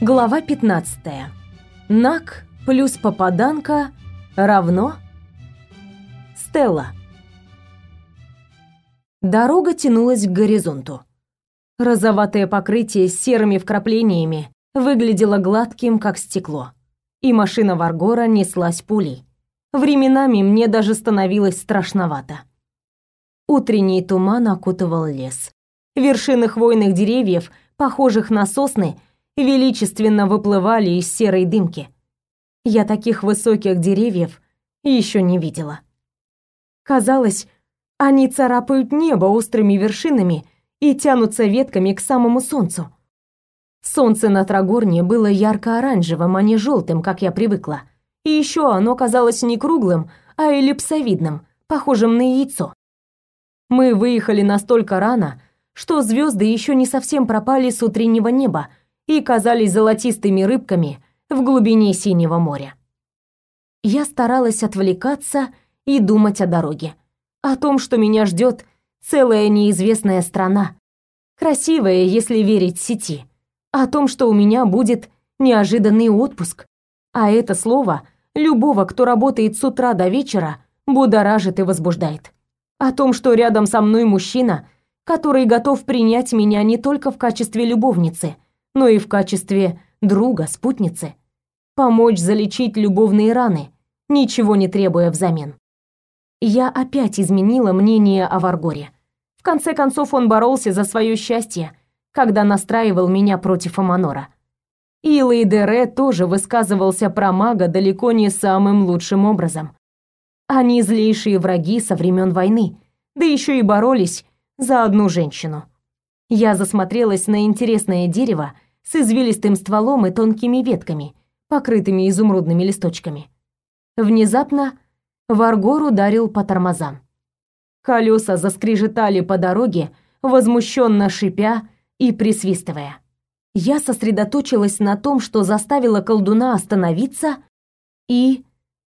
Глава 15. Нак плюс попаданка равно Стелла. Дорога тянулась к горизонту. Розоватое покрытие с серыми вкраплениями выглядело гладким, как стекло. И машина Варгора неслась пулей. Временами мне даже становилось страшновато. Утренний туман окутывал лес. Вершины хвойных деревьев, похожих на сосны, величественно выплывали из серой дымки. Я таких высоких деревьев еще не видела. Казалось, они царапают небо острыми вершинами и тянутся ветками к самому солнцу. Солнце на Трагорне было ярко-оранжевым, а не желтым, как я привыкла. И еще оно казалось не круглым, а эллипсовидным, похожим на яйцо. Мы выехали настолько рано, что звезды еще не совсем пропали с утреннего неба и казались золотистыми рыбками в глубине синего моря. Я старалась отвлекаться и думать о дороге, о том, что меня ждет целая неизвестная страна, красивая, если верить сети, о том, что у меня будет неожиданный отпуск, а это слово любого, кто работает с утра до вечера, будоражит и возбуждает. О том, что рядом со мной мужчина, который готов принять меня не только в качестве любовницы, но и в качестве друга, спутницы, помочь залечить любовные раны, ничего не требуя взамен. Я опять изменила мнение о Варгоре. В конце концов он боролся за свое счастье, когда настраивал меня против Аманора. И Лейдере тоже высказывался про мага далеко не самым лучшим образом. Они злейшие враги со времен войны, да еще и боролись за одну женщину. Я засмотрелась на интересное дерево с извилистым стволом и тонкими ветками, покрытыми изумрудными листочками. Внезапно Варгор ударил по тормозам. Колеса заскрежетали по дороге, возмущенно шипя и присвистывая. Я сосредоточилась на том, что заставило колдуна остановиться и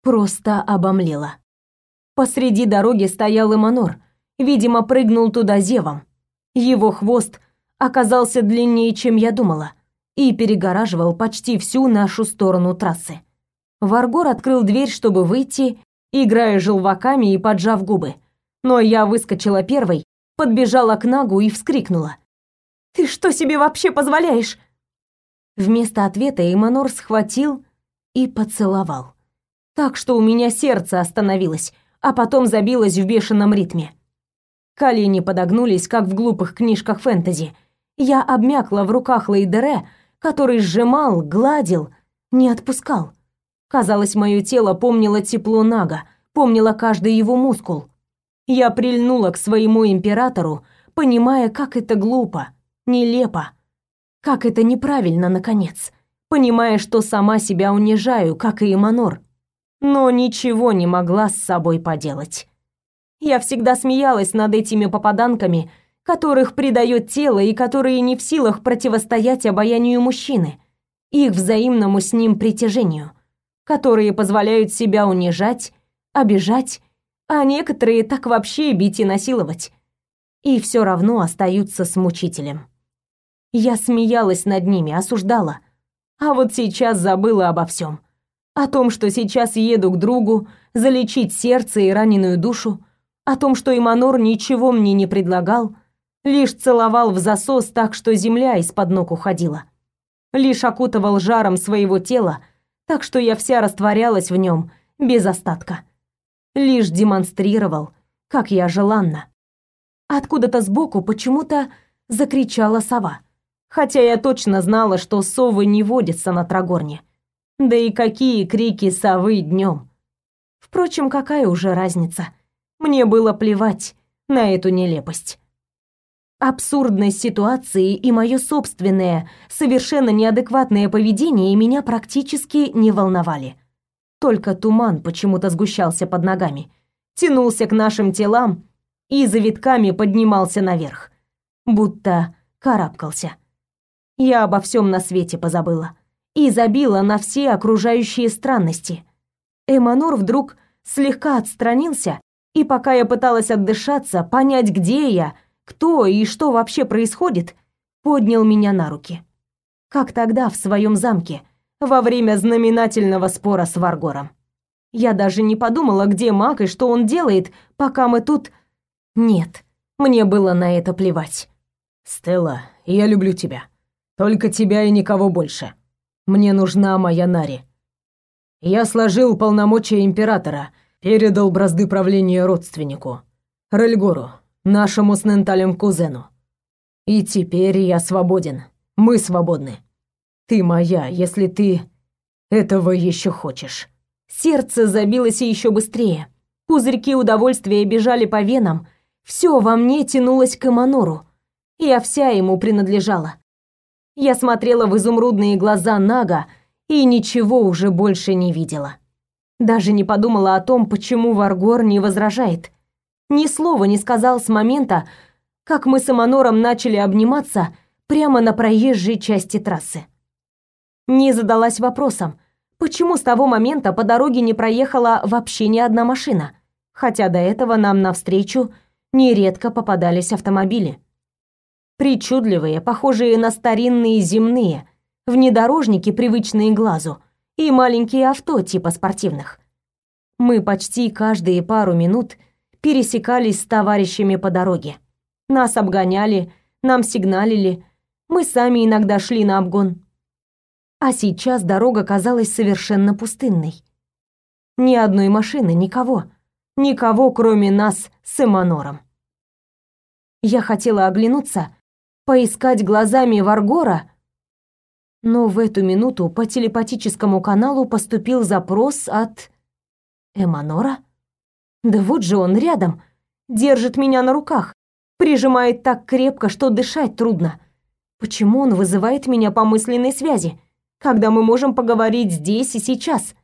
просто обомлела. Посреди дороги стоял Эманор, видимо, прыгнул туда зевом. Его хвост оказался длиннее, чем я думала, и перегораживал почти всю нашу сторону трассы. Варгор открыл дверь, чтобы выйти, играя желваками и поджав губы. Но я выскочила первой, подбежала к Нагу и вскрикнула. «Ты что себе вообще позволяешь?» Вместо ответа Эманор схватил и поцеловал. Так что у меня сердце остановилось, а потом забилось в бешеном ритме. Колени подогнулись, как в глупых книжках фэнтези. Я обмякла в руках Лейдере, который сжимал, гладил, не отпускал. Казалось, мое тело помнило тепло Нага, помнило каждый его мускул. Я прильнула к своему императору, понимая, как это глупо, нелепо, как это неправильно, наконец, понимая, что сама себя унижаю, как и Эманор, но ничего не могла с собой поделать. Я всегда смеялась над этими попаданками, которых предает тело и которые не в силах противостоять обаянию мужчины, их взаимному с ним притяжению, которые позволяют себя унижать, обижать, а некоторые так вообще бить и насиловать, и все равно остаются с мучителем. Я смеялась над ними, осуждала, а вот сейчас забыла обо всем. О том, что сейчас еду к другу залечить сердце и раненую душу, о том, что Иманор ничего мне не предлагал, лишь целовал в засос так, что земля из-под ног уходила. Лишь окутывал жаром своего тела, так что я вся растворялась в нем без остатка. Лишь демонстрировал, как я желанна. Откуда-то сбоку почему-то закричала сова. Хотя я точно знала, что совы не водятся на Трагорне. Да и какие крики совы днем. Впрочем, какая уже разница? Мне было плевать на эту нелепость. Абсурдность ситуации и мое собственное, совершенно неадекватное поведение меня практически не волновали. Только туман почему-то сгущался под ногами, тянулся к нашим телам и завитками поднимался наверх, будто карабкался. Я обо всем на свете позабыла и забила на все окружающие странности. Эманур вдруг слегка отстранился, и пока я пыталась отдышаться, понять, где я, кто и что вообще происходит, поднял меня на руки. как тогда в своем замке, во время знаменательного спора с Варгором. Я даже не подумала, где маг и что он делает, пока мы тут... Нет, мне было на это плевать. «Стелла, я люблю тебя. Только тебя и никого больше. Мне нужна моя Нари. Я сложил полномочия императора, передал бразды правления родственнику, Рельгору, нашему с Ненталем кузену. И теперь я свободен. Мы свободны. Ты моя, если ты этого еще хочешь. Сердце забилось еще быстрее. Пузырьки удовольствия бежали по венам. Все во мне тянулось к Эманору. Я вся ему принадлежала. Я смотрела в изумрудные глаза Нага, и ничего уже больше не видела. Даже не подумала о том, почему Варгор не возражает. Ни слова не сказал с момента, как мы с Аманором начали обниматься прямо на проезжей части трассы. Не задалась вопросом, почему с того момента по дороге не проехала вообще ни одна машина, хотя до этого нам навстречу нередко попадались автомобили. Причудливые, похожие на старинные земные, внедорожники, привычные глазу, и маленькие авто типа спортивных. Мы почти каждые пару минут пересекались с товарищами по дороге. Нас обгоняли, нам сигналили, мы сами иногда шли на обгон. А сейчас дорога казалась совершенно пустынной. Ни одной машины, никого. Никого, кроме нас с Эманором. Я хотела оглянуться, поискать глазами Варгора, но в эту минуту по телепатическому каналу поступил запрос от Эманора. Да вот же он рядом, держит меня на руках, прижимает так крепко, что дышать трудно. Почему он вызывает меня по мысленной связи, когда мы можем поговорить здесь и сейчас?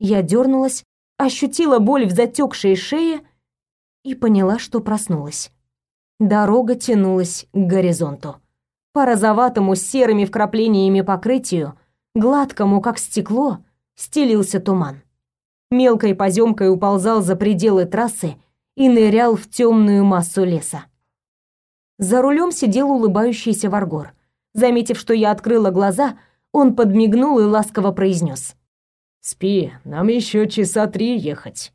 Я дернулась, ощутила боль в затекшей шее и поняла, что проснулась. Дорога тянулась к горизонту. По розоватому с серыми вкраплениями покрытию, гладкому, как стекло, стелился туман. Мелкой поземкой уползал за пределы трассы и нырял в темную массу леса. За рулем сидел улыбающийся Варгор. Заметив, что я открыла глаза, он подмигнул и ласково произнес: «Спи, нам еще часа три ехать».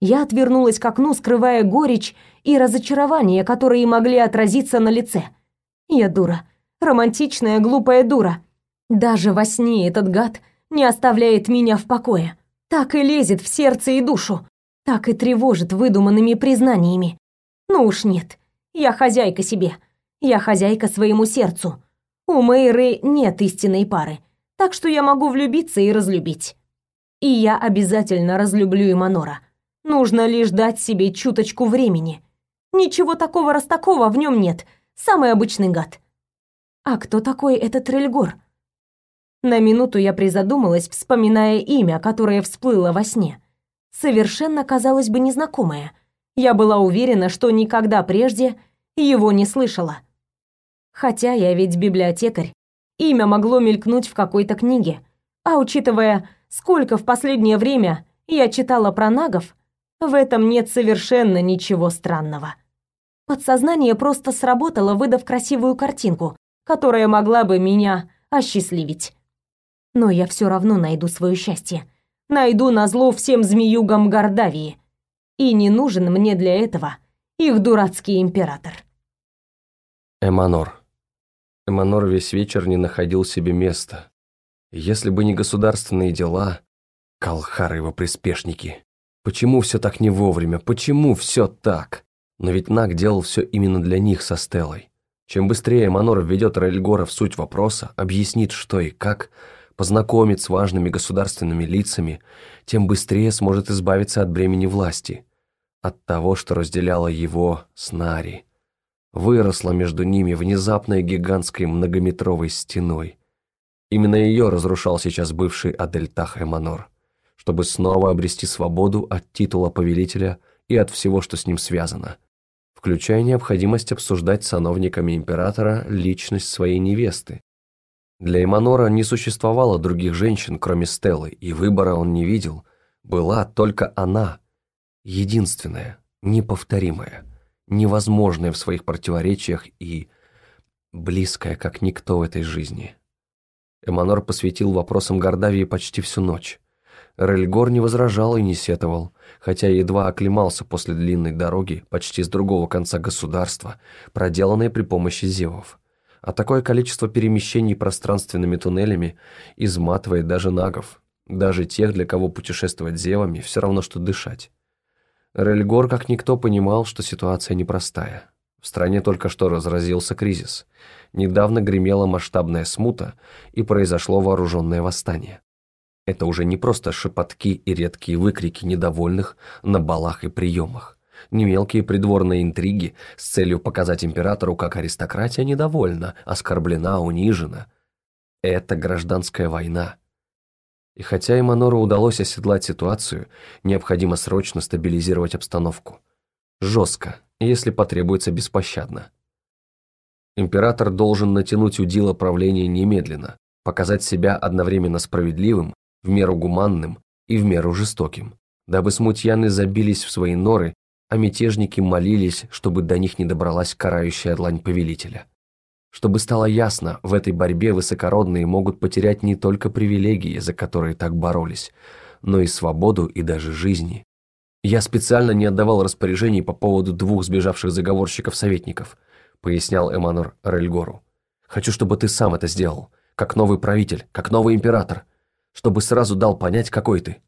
Я отвернулась к окну, скрывая горечь и разочарование, которые могли отразиться на лице. Я дура. Романтичная, глупая дура. Даже во сне этот гад не оставляет меня в покое. Так и лезет в сердце и душу. Так и тревожит выдуманными признаниями. Ну уж нет. Я хозяйка себе. Я хозяйка своему сердцу. У Мэйры нет истинной пары. Так что я могу влюбиться и разлюбить. И я обязательно разлюблю Иманора. Нужно лишь дать себе чуточку времени. Ничего такого растакого в нем нет — Самый обычный гад. А кто такой этот Рельгор? На минуту я призадумалась, вспоминая имя, которое всплыло во сне. Совершенно, казалось бы, незнакомое. Я была уверена, что никогда прежде его не слышала. Хотя я ведь библиотекарь. Имя могло мелькнуть в какой-то книге. А учитывая, сколько в последнее время я читала про нагов, в этом нет совершенно ничего странного. Подсознание просто сработало, выдав красивую картинку, которая могла бы меня осчастливить. Но я все равно найду свое счастье. Найду назло всем змеюгам Гордавии. И не нужен мне для этого их дурацкий император. Эманор. Эманор весь вечер не находил себе места. Если бы не государственные дела, Калхар его приспешники. Почему все так не вовремя? Почему все так? Но ведь Наг делал все именно для них со Стеллой. Чем быстрее Манор введет Рельгора в суть вопроса, объяснит, что и как, познакомит с важными государственными лицами, тем быстрее сможет избавиться от бремени власти, от того, что разделяло его с Нари. Выросла между ними внезапной гигантской многометровой стеной. Именно ее разрушал сейчас бывший Адельтах Эманор, чтобы снова обрести свободу от титула повелителя и от всего, что с ним связано – включая необходимость обсуждать с сановниками императора личность своей невесты. Для Эманора не существовало других женщин, кроме Стеллы, и выбора он не видел. Была только она, единственная, неповторимая, невозможная в своих противоречиях и близкая, как никто в этой жизни. Эманор посвятил вопросам Гордавии почти всю ночь. Рельгор не возражал и не сетовал, хотя едва оклемался после длинной дороги почти с другого конца государства, проделанной при помощи зевов. А такое количество перемещений пространственными туннелями изматывает даже нагов, даже тех, для кого путешествовать зевами все равно, что дышать. Рельгор как никто понимал, что ситуация непростая. В стране только что разразился кризис. Недавно гремела масштабная смута и произошло вооруженное восстание. Это уже не просто шепотки и редкие выкрики недовольных на балах и приемах, не мелкие придворные интриги с целью показать императору, как аристократия недовольна, оскорблена, унижена. Это гражданская война. И хотя Эманору удалось оседлать ситуацию, необходимо срочно стабилизировать обстановку. Жестко, если потребуется беспощадно. Император должен натянуть удила правления немедленно, показать себя одновременно справедливым в меру гуманным и в меру жестоким, дабы смутьяны забились в свои норы, а мятежники молились, чтобы до них не добралась карающая длань повелителя. Чтобы стало ясно, в этой борьбе высокородные могут потерять не только привилегии, за которые так боролись, но и свободу и даже жизни. Я специально не отдавал распоряжений по поводу двух сбежавших заговорщиков-советников, пояснял Эманор Рельгору. Хочу, чтобы ты сам это сделал, как новый правитель, как новый император чтобы сразу дал понять, какой ты».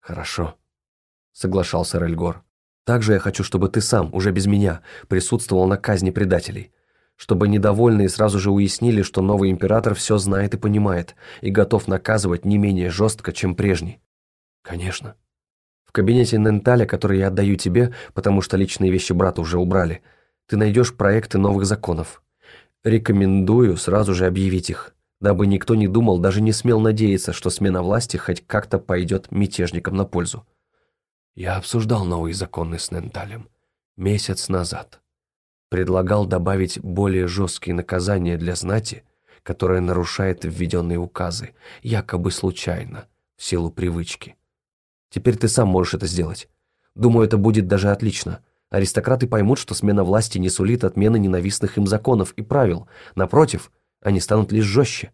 «Хорошо», — соглашался Рельгор. «Также я хочу, чтобы ты сам, уже без меня, присутствовал на казни предателей, чтобы недовольные сразу же уяснили, что новый император все знает и понимает и готов наказывать не менее жестко, чем прежний». «Конечно». В кабинете Ненталя, который я отдаю тебе, потому что личные вещи брата уже убрали, ты найдешь проекты новых законов. Рекомендую сразу же объявить их дабы никто не думал, даже не смел надеяться, что смена власти хоть как-то пойдет мятежникам на пользу. Я обсуждал новые законы с Ненталем месяц назад. Предлагал добавить более жесткие наказания для знати, которая нарушает введенные указы, якобы случайно, в силу привычки. Теперь ты сам можешь это сделать. Думаю, это будет даже отлично. Аристократы поймут, что смена власти не сулит отмены ненавистных им законов и правил. Напротив – они станут лишь жестче.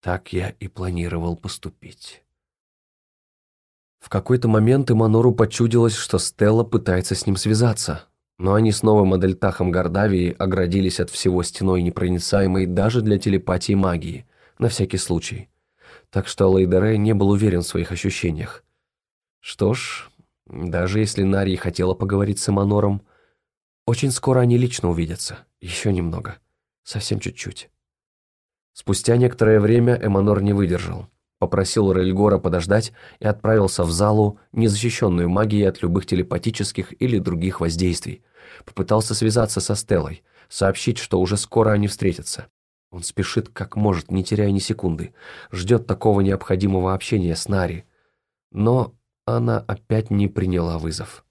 Так я и планировал поступить. В какой-то момент Иманору почудилось, что Стелла пытается с ним связаться, но они с новым Адельтахом Гордавии оградились от всего стеной непроницаемой даже для телепатии магии, на всякий случай. Так что Лейдере не был уверен в своих ощущениях. Что ж, даже если Нария хотела поговорить с Иманором, очень скоро они лично увидятся, еще немного, совсем чуть-чуть. Спустя некоторое время Эманор не выдержал. Попросил Рельгора подождать и отправился в залу, незащищенную магией от любых телепатических или других воздействий. Попытался связаться со Стеллой, сообщить, что уже скоро они встретятся. Он спешит как может, не теряя ни секунды. Ждет такого необходимого общения с Нари. Но она опять не приняла вызов.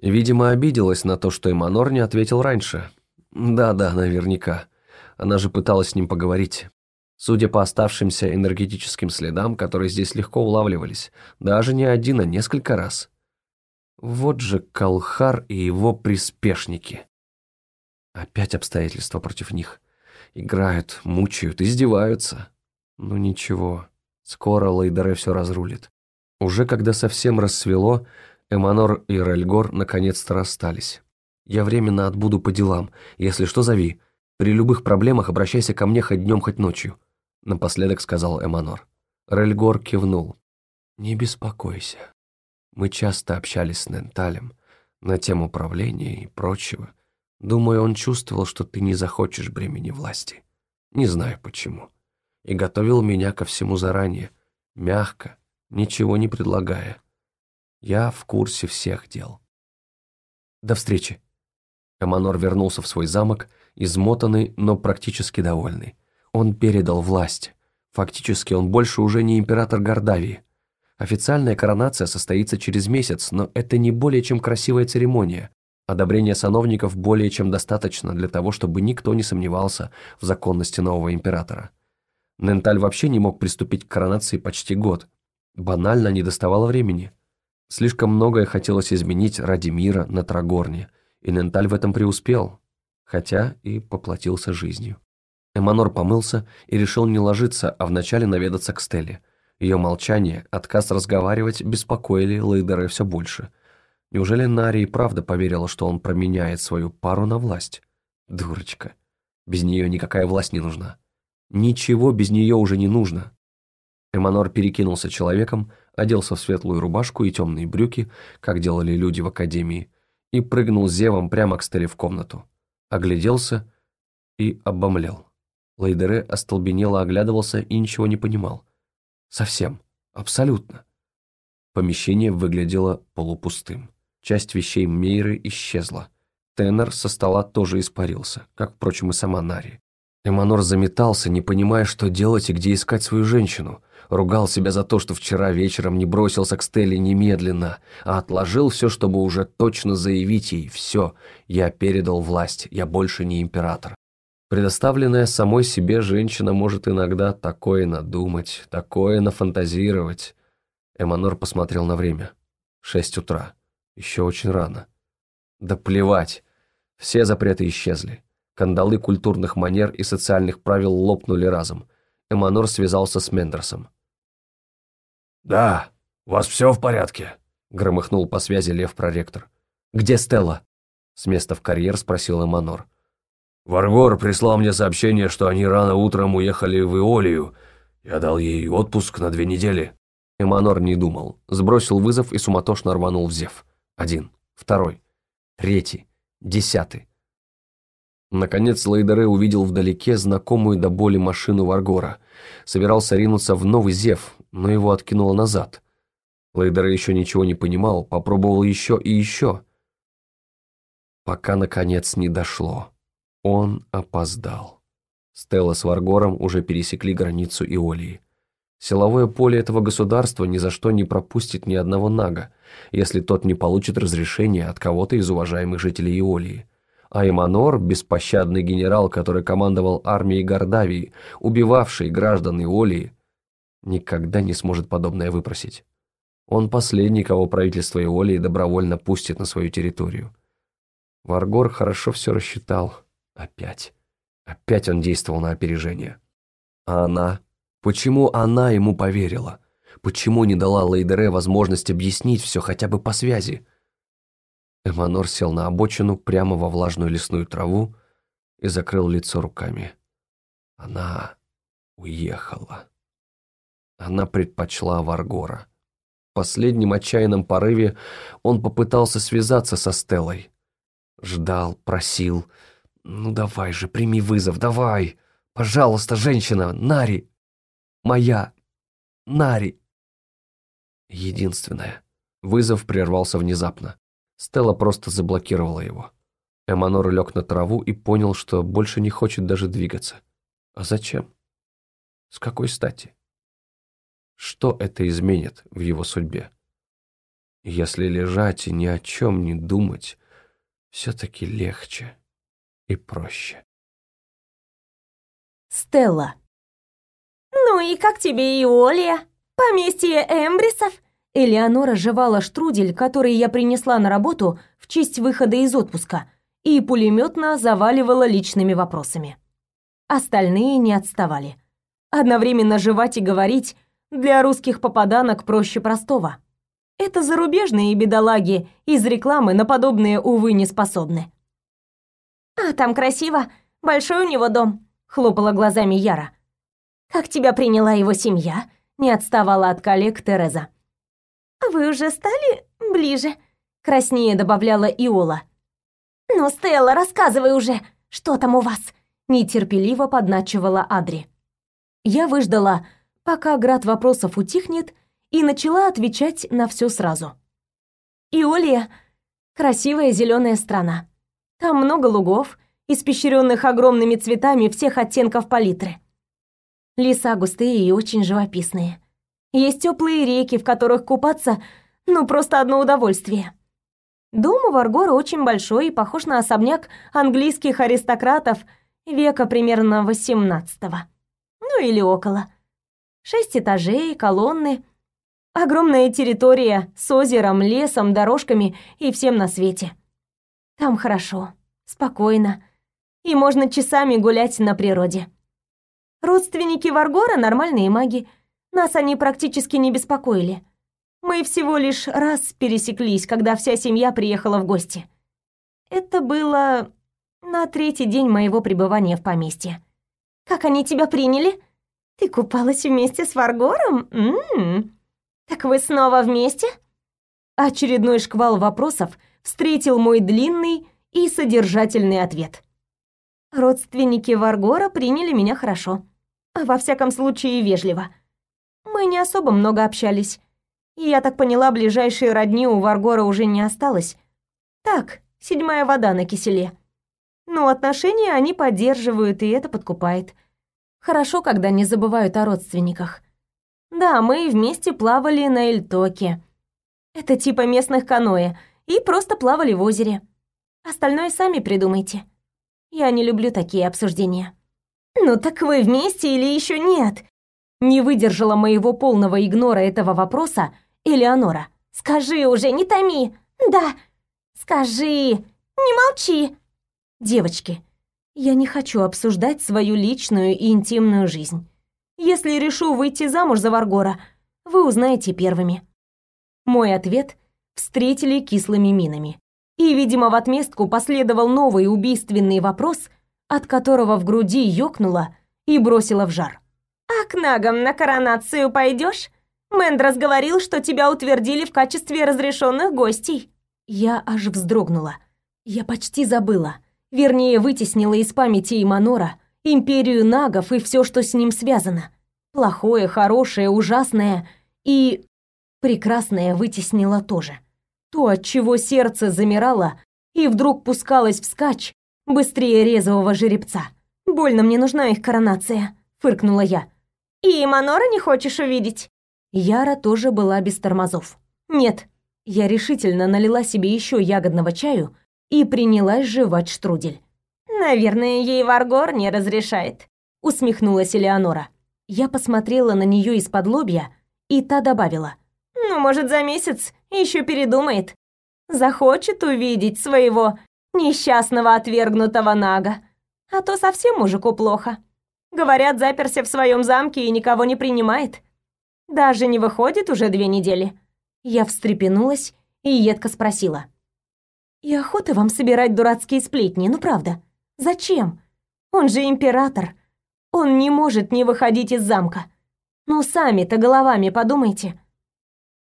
Видимо, обиделась на то, что Эманор не ответил раньше. Да-да, наверняка. Она же пыталась с ним поговорить. Судя по оставшимся энергетическим следам, которые здесь легко улавливались, даже не один, а несколько раз. Вот же Калхар и его приспешники. Опять обстоятельства против них. Играют, мучают, издеваются. Ну ничего, скоро Лейдере все разрулит. Уже когда совсем рассвело, Эманор и Рельгор наконец-то расстались. «Я временно отбуду по делам. Если что, зови. При любых проблемах обращайся ко мне хоть днем, хоть ночью», — напоследок сказал Эманор. Рельгор кивнул. «Не беспокойся. Мы часто общались с Ненталем на тему управления и прочего. Думаю, он чувствовал, что ты не захочешь бремени власти. Не знаю почему. И готовил меня ко всему заранее, мягко, ничего не предлагая. Я в курсе всех дел. До встречи. Эманор вернулся в свой замок измотанный, но практически довольный. Он передал власть. Фактически он больше уже не император Гордавии. Официальная коронация состоится через месяц, но это не более чем красивая церемония. Одобрение сановников более чем достаточно для того, чтобы никто не сомневался в законности нового императора. Ненталь вообще не мог приступить к коронации почти год. Банально не доставало времени. Слишком многое хотелось изменить ради мира на Трагорне, и Ненталь в этом преуспел, хотя и поплатился жизнью. Эманор помылся и решил не ложиться, а вначале наведаться к Стелле. Ее молчание, отказ разговаривать беспокоили Лейдера все больше. Неужели Нари и правда поверила, что он променяет свою пару на власть? Дурочка. Без нее никакая власть не нужна. Ничего без нее уже не нужно. Эманор перекинулся человеком, оделся в светлую рубашку и темные брюки, как делали люди в академии, и прыгнул зевом прямо к Стелле в комнату. Огляделся и обомлел. Лейдере остолбенело оглядывался и ничего не понимал. Совсем. Абсолютно. Помещение выглядело полупустым. Часть вещей Мейры исчезла. Теннер со стола тоже испарился, как, впрочем, и сама Нари. Эманор заметался, не понимая, что делать и где искать свою женщину. Ругал себя за то, что вчера вечером не бросился к Стелле немедленно, а отложил все, чтобы уже точно заявить ей «все, я передал власть, я больше не император». Предоставленная самой себе женщина может иногда такое надумать, такое нафантазировать. Эманор посмотрел на время. Шесть утра. Еще очень рано. Да плевать. Все запреты исчезли. Кандалы культурных манер и социальных правил лопнули разом. Эманор связался с Мендерсом. «Да, у вас все в порядке?» громыхнул по связи лев-проректор. «Где Стелла?» С места в карьер спросил Эманор. Варгор прислал мне сообщение, что они рано утром уехали в Иолию. Я дал ей отпуск на две недели». Эманор не думал. Сбросил вызов и суматошно рванул в Зев. Один, второй, третий, десятый. Наконец Лейдере увидел вдалеке знакомую до боли машину Варгора. Собирался ринуться в новый Зев, но его откинуло назад. Лейдере еще ничего не понимал, попробовал еще и еще. Пока, наконец, не дошло. Он опоздал. Стелла с Варгором уже пересекли границу Иолии. Силовое поле этого государства ни за что не пропустит ни одного нага, если тот не получит разрешения от кого-то из уважаемых жителей Иолии. А Эманор, беспощадный генерал, который командовал армией Гордавии, убивавший граждан Иолии, никогда не сможет подобное выпросить. Он последний, кого правительство Иолии добровольно пустит на свою территорию. Варгор хорошо все рассчитал. Опять. Опять он действовал на опережение. А она? Почему она ему поверила? Почему не дала Лейдере возможность объяснить все хотя бы по связи? Эманор сел на обочину прямо во влажную лесную траву и закрыл лицо руками. Она уехала. Она предпочла Варгора. В последнем отчаянном порыве он попытался связаться со Стеллой. Ждал, просил, «Ну давай же, прими вызов, давай! Пожалуйста, женщина, Нари! Моя! Нари!» Единственное. Вызов прервался внезапно. Стелла просто заблокировала его. Эманор лег на траву и понял, что больше не хочет даже двигаться. А зачем? С какой стати? Что это изменит в его судьбе? Если лежать и ни о чем не думать, все-таки легче и проще. Стелла. «Ну и как тебе Иолия? Поместье Эмбрисов?» Элеонора жевала штрудель, который я принесла на работу в честь выхода из отпуска, и пулеметно заваливала личными вопросами. Остальные не отставали. Одновременно жевать и говорить для русских попаданок проще простого. Это зарубежные бедолаги из рекламы на подобные, увы, не способны. «А там красиво. Большой у него дом», — хлопала глазами Яра. «Как тебя приняла его семья?» — не отставала от коллег Тереза. «Вы уже стали ближе?» — краснее добавляла Иола. «Ну, Стелла, рассказывай уже, что там у вас?» — нетерпеливо подначивала Адри. Я выждала, пока град вопросов утихнет, и начала отвечать на все сразу. «Иолия — красивая зеленая страна. Там много лугов, испещренных огромными цветами всех оттенков палитры. Леса густые и очень живописные. Есть теплые реки, в которых купаться, ну просто одно удовольствие. Дом у Варгора очень большой и похож на особняк английских аристократов века примерно 18-го. Ну или около. Шесть этажей, колонны, огромная территория с озером, лесом, дорожками и всем на свете. Там хорошо, спокойно, и можно часами гулять на природе. Родственники Варгора нормальные маги. Нас они практически не беспокоили. Мы всего лишь раз пересеклись, когда вся семья приехала в гости. Это было на третий день моего пребывания в поместье. Как они тебя приняли? Ты купалась вместе с Варгором? М-м. Так вы снова вместе? Очередной шквал вопросов встретил мой длинный и содержательный ответ. Родственники Варгора приняли меня хорошо. Во всяком случае, вежливо. Мы не особо много общались. И я так поняла, ближайшие родни у Варгора уже не осталось. Так, седьмая вода на киселе. Но отношения они поддерживают, и это подкупает. Хорошо, когда не забывают о родственниках. Да, мы вместе плавали на Эльтоке. Это типа местных каноэ, и просто плавали в озере. Остальное сами придумайте. Я не люблю такие обсуждения. Ну так вы вместе или еще нет? Не выдержала моего полного игнора этого вопроса Элеонора. Скажи уже, не томи. Да. Скажи. Не молчи. Девочки, я не хочу обсуждать свою личную и интимную жизнь. Если решу выйти замуж за Варгора, вы узнаете первыми. Мой ответ встретили кислыми минами. И, видимо, в отместку последовал новый убийственный вопрос, от которого в груди ёкнуло и бросило в жар. «А к нагам на коронацию пойдешь? Мендрос говорил, что тебя утвердили в качестве разрешенных гостей». Я аж вздрогнула. Я почти забыла. Вернее, вытеснила из памяти Иманора, империю нагов и все, что с ним связано. Плохое, хорошее, ужасное и прекрасное вытеснила тоже. То, от чего сердце замирало и вдруг пускалось вскачь, быстрее резвого жеребца. «Больно мне нужна их коронация», — фыркнула я. «И Манора не хочешь увидеть?» Яра тоже была без тормозов. «Нет». Я решительно налила себе еще ягодного чаю и принялась жевать штрудель. «Наверное, ей Варгор не разрешает», — усмехнулась Элеонора. Я посмотрела на нее из-под лобья, и та добавила. «Ну, может, за месяц еще передумает. Захочет увидеть своего несчастного отвергнутого Нага. А то совсем мужику плохо. Говорят, заперся в своем замке и никого не принимает. Даже не выходит уже две недели». Я встрепенулась и едко спросила. И охота вам собирать дурацкие сплетни, ну правда. Зачем? Он же император. Он не может не выходить из замка. Ну сами-то головами подумайте.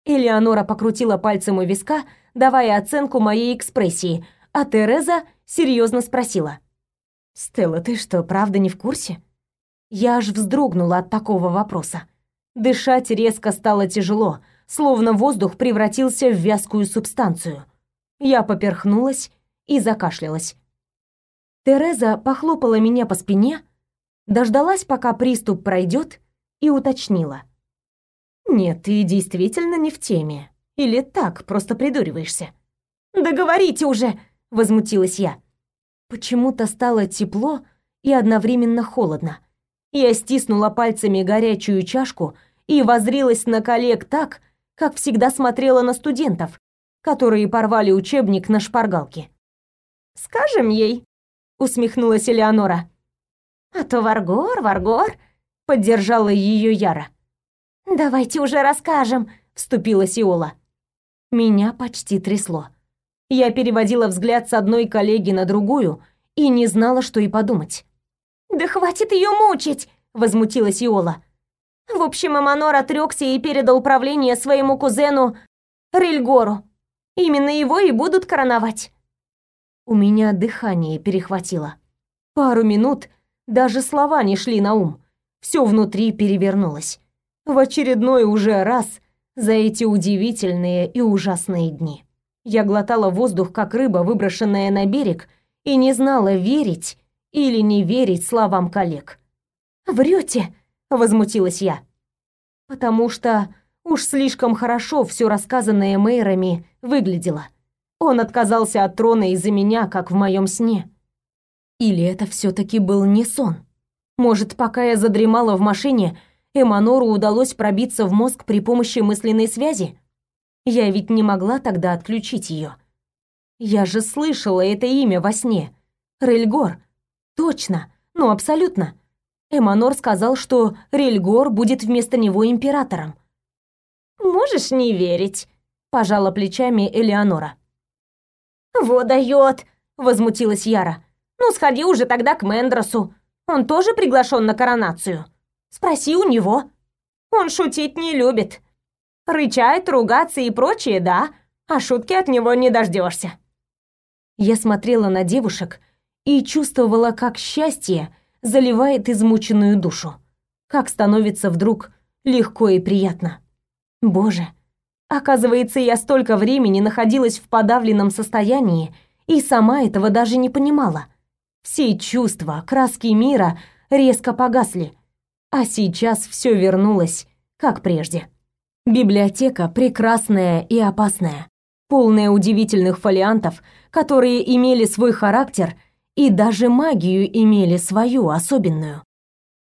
Элеонора покрутила пальцем у виска, давая оценку моей экспрессии, а Тереза серьезно спросила: "Стелла, ты что, правда не в курсе?" Я аж вздрогнула от такого вопроса. Дышать резко стало тяжело, словно воздух превратился в вязкую субстанцию. Я поперхнулась и закашлялась. Тереза похлопала меня по спине, дождалась, пока приступ пройдет, и уточнила. «Нет, ты действительно не в теме. Или так, просто придуриваешься?» «Да говорите уже!» — возмутилась я. Почему-то стало тепло и одновременно холодно. Я стиснула пальцами горячую чашку и возрилась на коллег так, как всегда смотрела на студентов, которые порвали учебник на шпаргалке. «Скажем ей», — усмехнулась Элеонора. «А то Варгор, Варгор», — поддержала ее Яра. «Давайте уже расскажем», — вступила Сиола. Меня почти трясло. Я переводила взгляд с одной коллеги на другую и не знала, что и подумать. «Да хватит ее мучить!» — возмутилась Иола. В общем, Аманор отрёкся и передал управление своему кузену Рильгору. Именно его и будут короновать. У меня дыхание перехватило. Пару минут даже слова не шли на ум. Все внутри перевернулось. В очередной уже раз за эти удивительные и ужасные дни. Я глотала воздух, как рыба, выброшенная на берег, и не знала, верить или не верить словам коллег. «Врете!» — возмутилась я. «Потому что Уж слишком хорошо все рассказанное мэрами выглядело. Он отказался от трона из-за меня, как в моем сне. Или это все таки был не сон? Может, пока я задремала в машине, Эманору удалось пробиться в мозг при помощи мысленной связи? Я ведь не могла тогда отключить ее. Я же слышала это имя во сне. Рельгор. Точно, ну абсолютно. Эманор сказал, что Рельгор будет вместо него императором. «Можешь не верить», — пожала плечами Элеонора. «Вот даёт», — возмутилась Яра. «Ну, сходи уже тогда к Мендросу. Он тоже приглашен на коронацию. Спроси у него. Он шутить не любит. Рычать, ругаться и прочее, да, а шутки от него не дождешься. Я смотрела на девушек и чувствовала, как счастье заливает измученную душу. Как становится вдруг легко и приятно. Боже, оказывается, я столько времени находилась в подавленном состоянии и сама этого даже не понимала. Все чувства, краски мира резко погасли, а сейчас все вернулось, как прежде. Библиотека прекрасная и опасная, полная удивительных фолиантов, которые имели свой характер и даже магию имели свою особенную.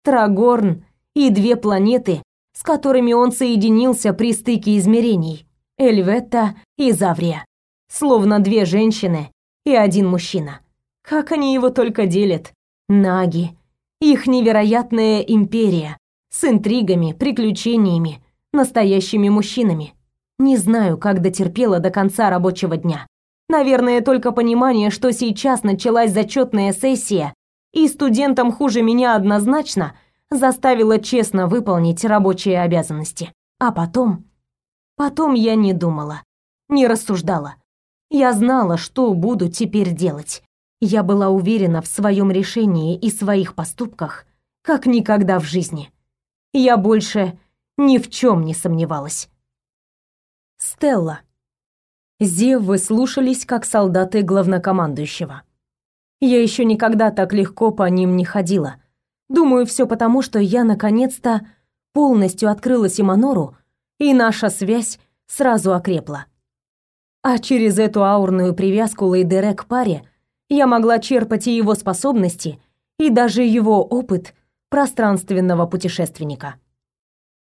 Трагорн и две планеты, с которыми он соединился при стыке измерений – Эльветта и Заврия. Словно две женщины и один мужчина. Как они его только делят. Наги. Их невероятная империя. С интригами, приключениями, настоящими мужчинами. Не знаю, как дотерпела до конца рабочего дня. Наверное, только понимание, что сейчас началась зачетная сессия, и студентам хуже меня однозначно, заставило честно выполнить рабочие обязанности. А потом... Потом я не думала, не рассуждала. Я знала, что буду теперь делать. Я была уверена в своем решении и своих поступках, как никогда в жизни. Я больше ни в чем не сомневалась. Стелла. Зевы слушались, как солдаты главнокомандующего. Я еще никогда так легко по ним не ходила. Думаю, все потому, что я наконец-то полностью открыла Симонору, и наша связь сразу окрепла. А через эту аурную привязку Лейдере к паре я могла черпать и его способности, и даже его опыт пространственного путешественника.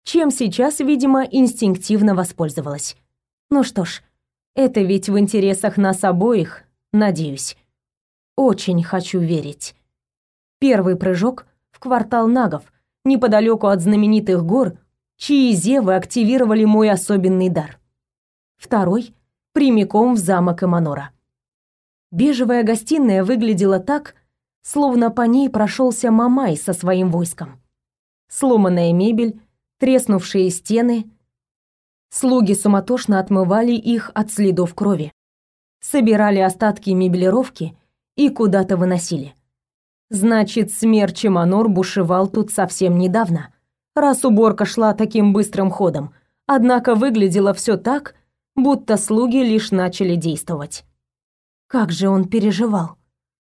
Чем сейчас, видимо, инстинктивно воспользовалась. Ну что ж, это ведь в интересах нас обоих, надеюсь. Очень хочу верить. Первый прыжок в квартал нагов, неподалеку от знаменитых гор, чьи зевы активировали мой особенный дар. Второй — прямиком в замок Эманора. Бежевая гостиная выглядела так, словно по ней прошелся Мамай со своим войском. Сломанная мебель, треснувшие стены — Слуги суматошно отмывали их от следов крови, собирали остатки меблировки и куда-то выносили. Значит, смерч Манор бушевал тут совсем недавно, раз уборка шла таким быстрым ходом, однако выглядело все так, будто слуги лишь начали действовать. Как же он переживал.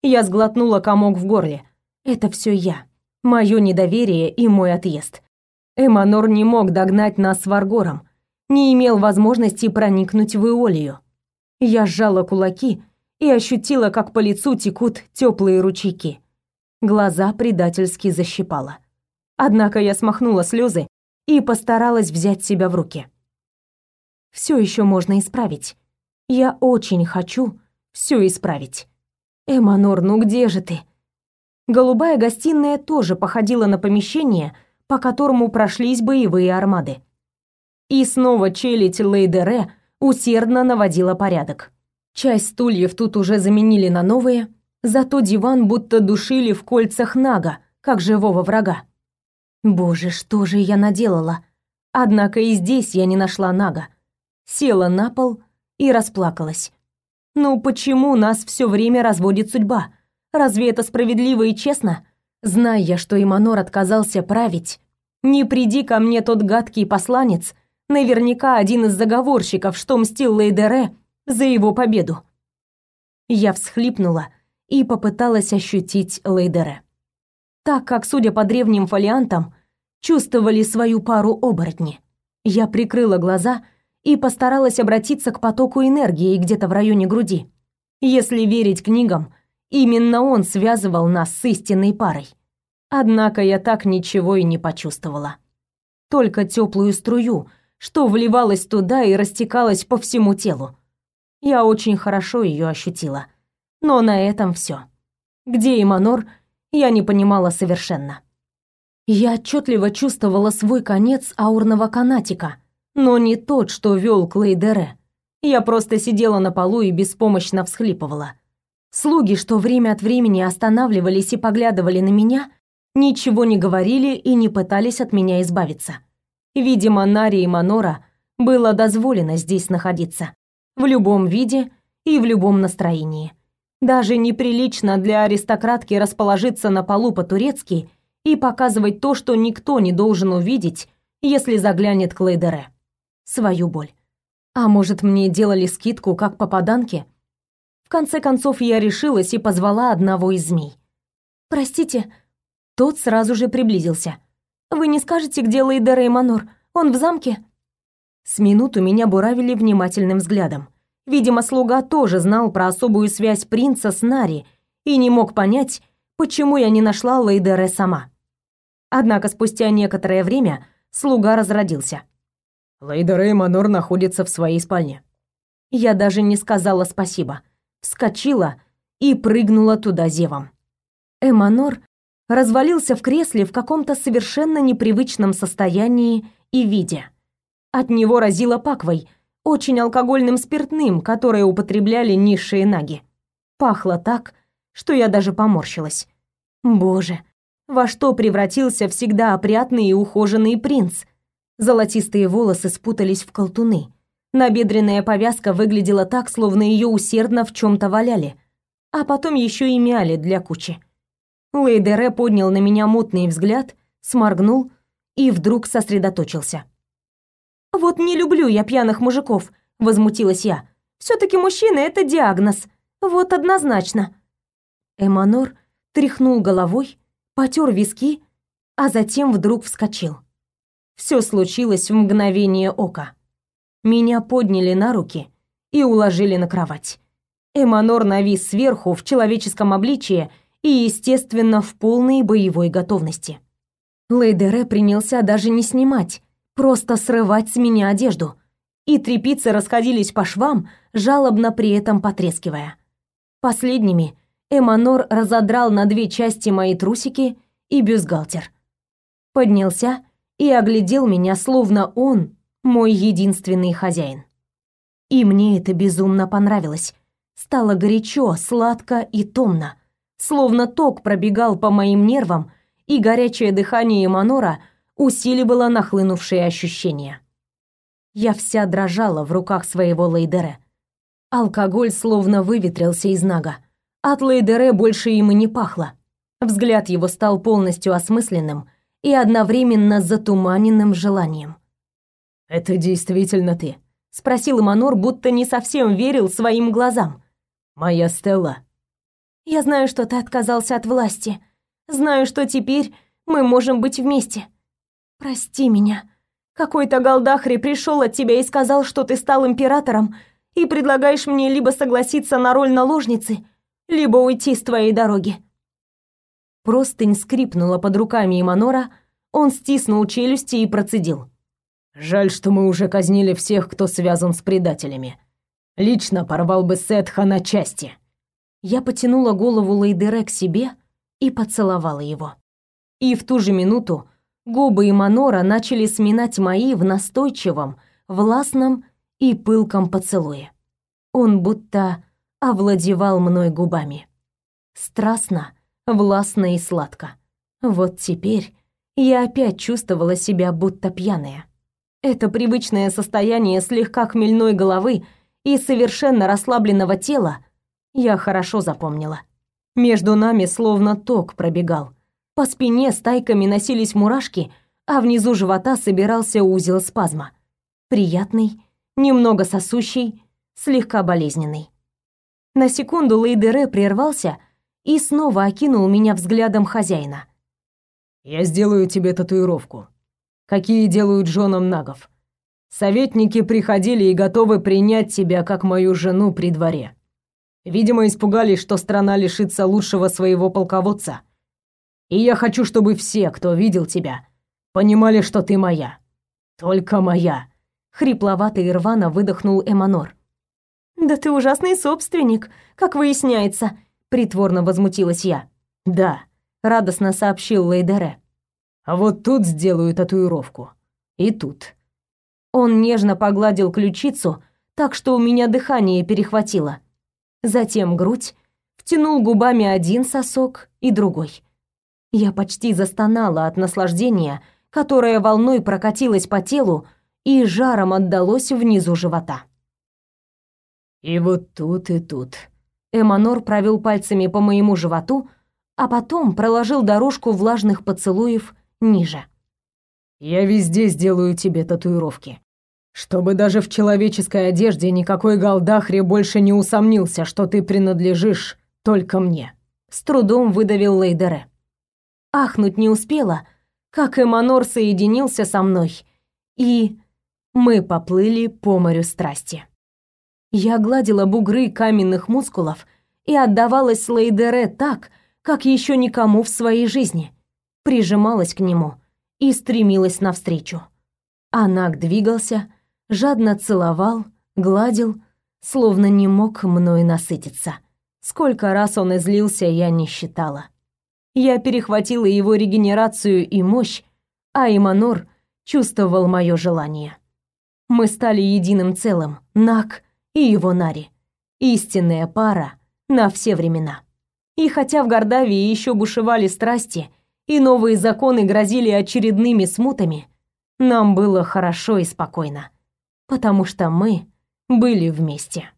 Я сглотнула комок в горле. Это все я. Мое недоверие и мой отъезд. Эманор не мог догнать нас с Варгором, не имел возможности проникнуть в Иолию. Я сжала кулаки и ощутила, как по лицу текут теплые ручейки. Глаза предательски защипало. Однако я смахнула слезы и постаралась взять себя в руки. Все еще можно исправить. Я очень хочу все исправить. Эманор, ну где же ты? Голубая гостиная тоже походила на помещение, по которому прошлись боевые армады. И снова челядь Лейдере усердно наводила порядок. Часть стульев тут уже заменили на новые, зато диван будто душили в кольцах Нага, как живого врага. Боже, что же я наделала? Однако и здесь я не нашла Нага. Села на пол и расплакалась. Ну почему нас все время разводит судьба? Разве это справедливо и честно? Зная, что Иманор отказался править, не приди ко мне тот гадкий посланец, Наверняка один из заговорщиков, что мстил Лейдере за его победу. Я всхлипнула и попыталась ощутить Лейдере. Так как, судя по древним фолиантам, чувствовали свою пару оборотни. Я прикрыла глаза и постаралась обратиться к потоку энергии где-то в районе груди. Если верить книгам, именно он связывал нас с истинной парой. Однако я так ничего и не почувствовала. Только теплую струю — что вливалось туда и растекалось по всему телу. Я очень хорошо ее ощутила. Но на этом все. Где Иманор, я не понимала совершенно. Я отчетливо чувствовала свой конец аурного канатика, но не тот, что вел к Лейдере. Я просто сидела на полу и беспомощно всхлипывала. Слуги, что время от времени останавливались и поглядывали на меня, ничего не говорили и не пытались от меня избавиться. Видимо, Наре и Манора было дозволено здесь находиться. В любом виде и в любом настроении. Даже неприлично для аристократки расположиться на полу по-турецки и показывать то, что никто не должен увидеть, если заглянет к Лейдере. Свою боль. А может, мне делали скидку как попаданке? В конце концов, я решилась и позвала одного из змей. «Простите». Тот сразу же приблизился. «Вы не скажете, где Лейдер Эйманор? Он в замке?» С минуту меня буравили внимательным взглядом. Видимо, слуга тоже знал про особую связь принца с Нари и не мог понять, почему я не нашла Лейдере сама. Однако спустя некоторое время слуга разродился. Лейда Реймонор находится в своей спальне. Я даже не сказала спасибо. Вскочила и прыгнула туда зевом. Эманор развалился в кресле в каком-то совершенно непривычном состоянии и виде. От него разило паквой, очень алкогольным спиртным, которое употребляли низшие наги. Пахло так, что я даже поморщилась. Боже, во что превратился всегда опрятный и ухоженный принц, Золотистые волосы спутались в колтуны. Набедренная повязка выглядела так, словно ее усердно в чем то валяли, а потом еще и мяли для кучи. Лейдере поднял на меня мутный взгляд, сморгнул и вдруг сосредоточился. «Вот не люблю я пьяных мужиков», — возмутилась я. все таки мужчина — это диагноз. Вот однозначно». Эманор тряхнул головой, потер виски, а затем вдруг вскочил. Все случилось в мгновение ока. Меня подняли на руки и уложили на кровать. Эманор навис сверху в человеческом обличье и, естественно, в полной боевой готовности. Лейдере принялся даже не снимать, просто срывать с меня одежду. И трепицы расходились по швам, жалобно при этом потрескивая. Последними Эманор разодрал на две части мои трусики и бюстгальтер. Поднялся и оглядел меня, словно он мой единственный хозяин. И мне это безумно понравилось. Стало горячо, сладко и томно, словно ток пробегал по моим нервам, и горячее дыхание Манора усиливало нахлынувшие ощущения. Я вся дрожала в руках своего Лейдере. Алкоголь словно выветрился из нага. От Лейдере больше им и не пахло. Взгляд его стал полностью осмысленным и одновременно затуманенным желанием. «Это действительно ты?» — спросил Иманор, будто не совсем верил своим глазам. «Моя Стелла». «Я знаю, что ты отказался от власти. Знаю, что теперь мы можем быть вместе. Прости меня. Какой-то голдахри пришел от тебя и сказал, что ты стал императором и предлагаешь мне либо согласиться на роль наложницы, либо уйти с твоей дороги. Простынь скрипнула под руками Иманора, он стиснул челюсти и процедил. «Жаль, что мы уже казнили всех, кто связан с предателями. Лично порвал бы Сетха на части». Я потянула голову Лейдере к себе и поцеловала его. И в ту же минуту губы Иманора начали сминать мои в настойчивом, властном и пылком поцелуе. Он будто овладевал мной губами. Страстно, властно и сладко. Вот теперь я опять чувствовала себя будто пьяная. Это привычное состояние слегка хмельной головы и совершенно расслабленного тела я хорошо запомнила. Между нами словно ток пробегал. По спине стайками носились мурашки, а внизу живота собирался узел спазма. Приятный, немного сосущий, слегка болезненный. На секунду Лейдере прервался — и снова окинул меня взглядом хозяина. «Я сделаю тебе татуировку. Какие делают женам нагов. Советники приходили и готовы принять тебя как мою жену при дворе. Видимо, испугались, что страна лишится лучшего своего полководца. И я хочу, чтобы все, кто видел тебя, понимали, что ты моя. Только моя». Хрипловато и рвано выдохнул Эманор. «Да ты ужасный собственник, как выясняется», притворно возмутилась я. Да, радостно сообщил Лейдере. А вот тут сделаю татуировку. И тут. Он нежно погладил ключицу, так что у меня дыхание перехватило. Затем грудь, втянул губами один сосок и другой. Я почти застонала от наслаждения, которое волной прокатилось по телу и жаром отдалось внизу живота. И вот тут и тут. Эманор провел пальцами по моему животу, а потом проложил дорожку влажных поцелуев ниже. Я везде сделаю тебе татуировки. Чтобы даже в человеческой одежде никакой Галдахри больше не усомнился, что ты принадлежишь только мне. С трудом выдавил Лейдере. Ахнуть не успела, как Эманор соединился со мной, и мы поплыли по морю страсти. Я гладила бугры каменных мускулов и отдавалась Лейдере так, как еще никому в своей жизни. Прижималась к нему и стремилась навстречу. Анак двигался, жадно целовал, гладил, словно не мог мной насытиться. Сколько раз он излился, я не считала. Я перехватила его регенерацию и мощь, а Иманор чувствовал мое желание. Мы стали единым целым, Нак и его Нари. Истинная пара на все времена. И хотя в Гордавии еще бушевали страсти, и новые законы грозили очередными смутами, нам было хорошо и спокойно, потому что мы были вместе.